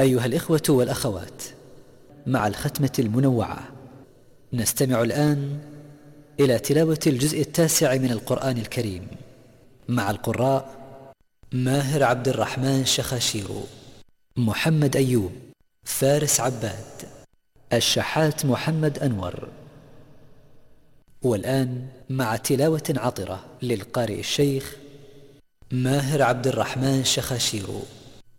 أيها الإخوة والأخوات مع الختمة المنوعة نستمع الآن إلى تلاوة الجزء التاسع من القرآن الكريم مع القراء ماهر عبد الرحمن شخاشيرو محمد أيوب فارس عباد الشحات محمد أنور. والآن مع تلاوة عطرة للقارئ الشيخ ماهر عبد الرحمن شخاشيرو.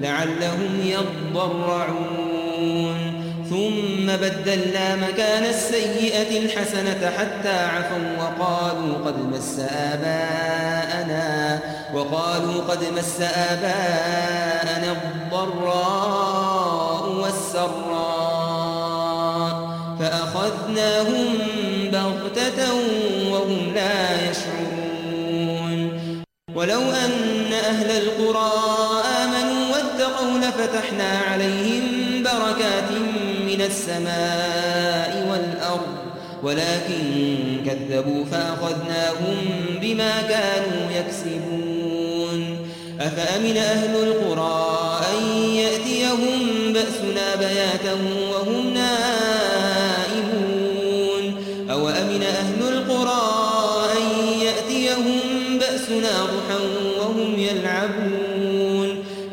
لعلهم يضرعون. ثم بدلنا مكان السيئة الحسنة حتى عفوا وقالوا قد مس آباءنا وقالوا قد مس آباءنا الضراء والسراء. فأخذناهم بغتة وهم لا يشعرون. ولو أن أهل القرآن واتقوا لفتحنا عليهم بركات من السماء والأرض ولكن كذبوا فأخذناهم بما كانوا يكسبون. أفأمن أهل القرى أن يأتيهم بأسنا بياتهم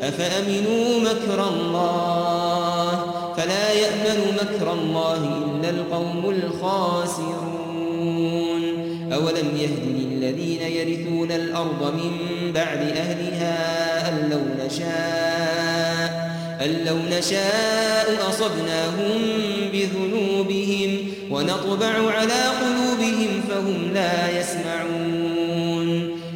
أفأمنوا مكر الله؟ فلا يأمن مكر الله إلا القوم الخاسرون. أولم يهد الذين يرثون الأرض من بعد أهلها أن لو نشاء أن لو نشاء أصبناهم بذنوبهم ونطبع على قلوبهم فهم لا يسمعون.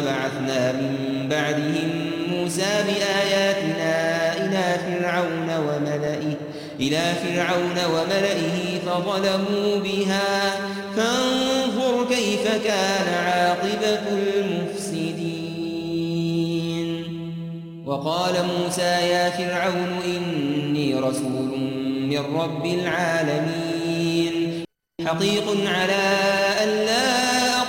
بعثنا من بعدهم موسى بآياتنا إلى فرعون وملئه إلى فرعون وملئه فظلموا بها. فانظر كيف كان عاقبة المفسدين. وقال موسى يا فرعون إني رسول من رب العالمين. حقيق على أن لا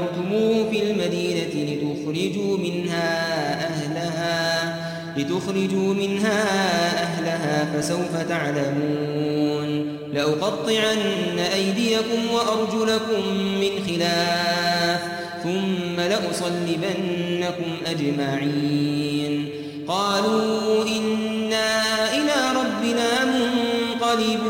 وحاصرتموه في المدينة لتخرجوا منها أهلها لتخرجوا منها أهلها فسوف تعلمون. لأقطعن أيديكم وأرجلكم من خلاف ثم لأصلبنكم أجمعين. قالوا إنا إلى ربنا منقلبون.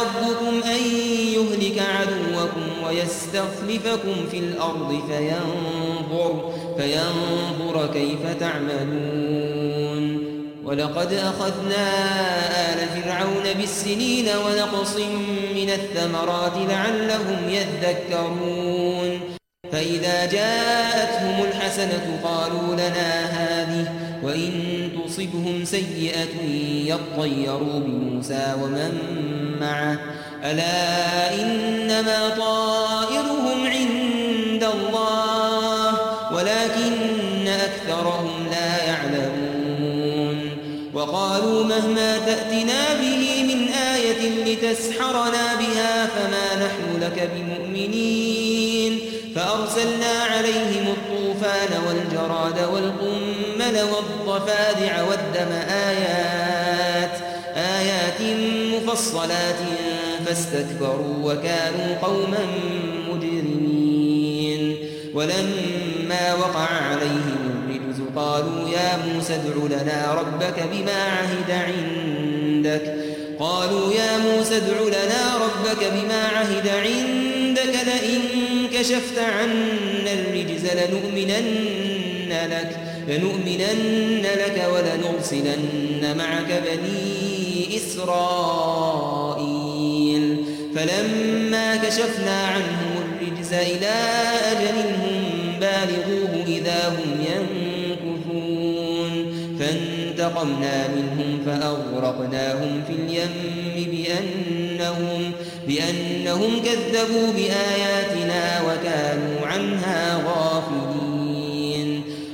رب ويستخلفكم في الأرض فينظر, فينظر كيف تعملون. ولقد أخذنا آل فرعون بالسنين ونقص من الثمرات لعلهم يذكرون. فإذا جاءتهم الحسنة قالوا لنا هذه وإن تصبهم سيئة يطيروا بموسى ومن معه. ألا إنما طائرهم عند الله ولكن أكثرهم لا يعلمون. وقالوا مهما تأتنا به من آية لتسحرنا بها فما نحن لك بمؤمنين. فأرسلنا عليهم الطوفان والجراد والقمر والخنجان والضفادع والدم آيات آيات مفصلات فاستكبروا وكانوا قوما مجرمين. ولما وقع عليهم الرجز قالوا يا موسى ادع لنا ربك بما عهد عندك. قالوا يا موسى ادع لنا ربك بما عهد عندك لئن كشفت عنا الرجز لنؤمنن لك. لنؤمنن لك ولنرسلن معك بني إسرائيل. فلما كشفنا عنهم الرجز إلى أجل هم بالغوه إذا هم ينكثون. فانتقمنا منهم فأغرقناهم في اليم بأنهم, بأنهم كذبوا بآياتنا وكانوا عنها غافلين.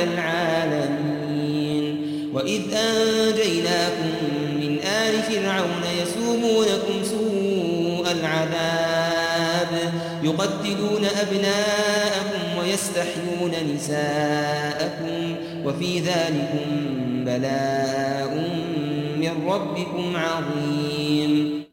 على العالمين. وإذ أنجيناكم من آل فرعون يسومونكم سوء العذاب. يقتلون أبناءكم ويستحيون نساءكم. وفي ذلكم بلاء من ربكم عظيم.